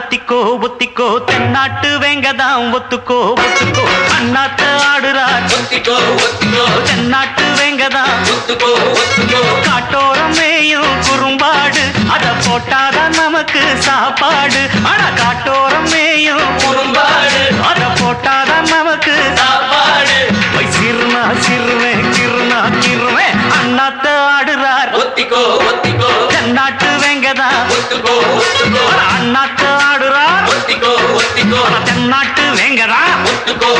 ஒத்திக்கோ ஒத்திக்கோ. தென்னாட்டு வெங்கதாம் ஒத்துக்கோ ஒத்துக்கோ. அண்ணாத்த ஆடுறார். ஒத்திக்கோ ஒத்திக்கோ. தென்னாட்டு வெங்கதாம் ஒத்துக்கோ ஒத்துக்கோ. காட்டோரம் மேயும் குறும்பாடு. அத போட்டாதான் நமக்கு சாப்பாடு. ஆனா காட்டோரம் மேயும் குறும்பாடு. அத போட்டாதான் நமக்கு சாப்பாடு. சிறுனா சிறுவே கிருனா கிருவே அண்ணாத்த ஆடுறார். ஒத்திக்கோ ஒத்திக்கோ. தென்னாட்டு வெங்கதா ஒத்துக்கோ தென்னாட்டு வெங்கதா ஒத்துக்கோ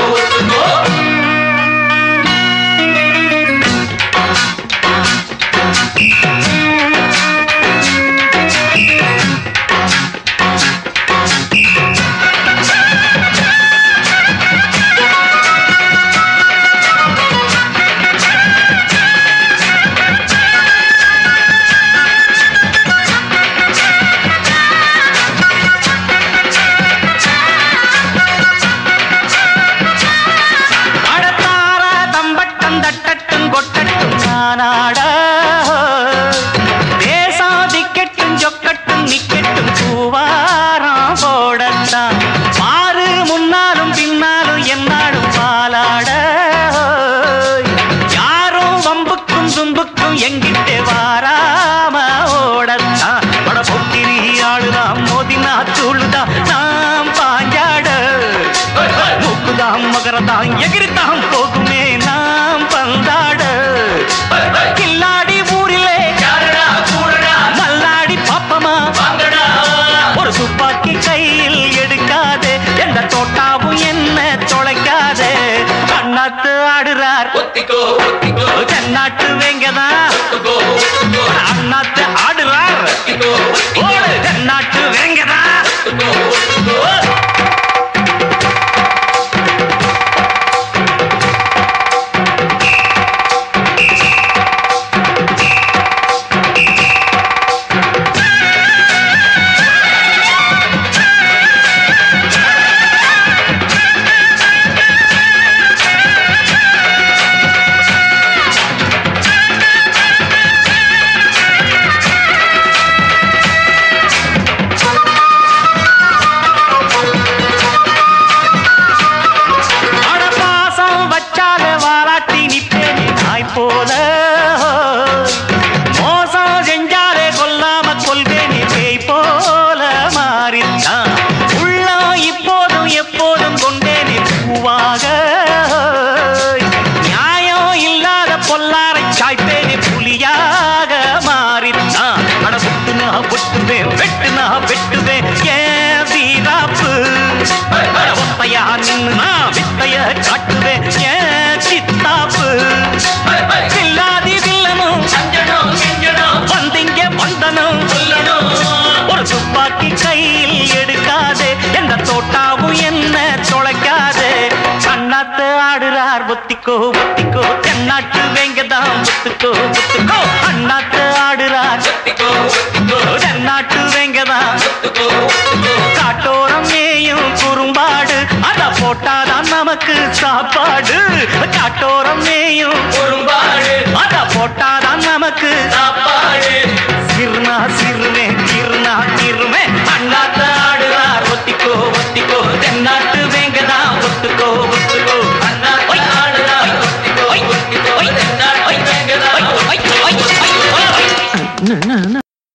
நானாடா தேசாதிக்கட்டும் சொக்கட்டும் நிக்கட்டும் பூவாரம் போடத்தான் மாறு முன்னாலும் பின்னாலும் என்னாலும் பாலாட. யாரும் வம்புக்கும் தும்புக்கும் எங்கிட்டே வாராம ஓடத்தான் பட பொக்கிரி ஆளுதான் மோதினா தூளுதான் நாம் பாஞ்சாட. மூக்குதான் மகரதான் எகிரித்தாம் போகுமே நாம் பந்தா. ஆடுறார் தென்னாட்டு வெங்கதான். அண்ணாத்து ஒத்திக்கோ ஒத்திக்கோ தென்னாட்டு வெங்கதான் ஒத்துக்கோ ஒத்துக்கோ அண்ணாத்து ஆடுறா ஒத்திக்கோ ஒத்திக்கோ தென்னாட்டு வெங்கதான் காட்டோரம் மேயும் குறும்பாடு அத போட்டாதான் நமக்கு சாப்பாடு. காட்டோரம் மேயும் குறும்பாடு அத போட்டாதான்